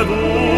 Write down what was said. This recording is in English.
adore.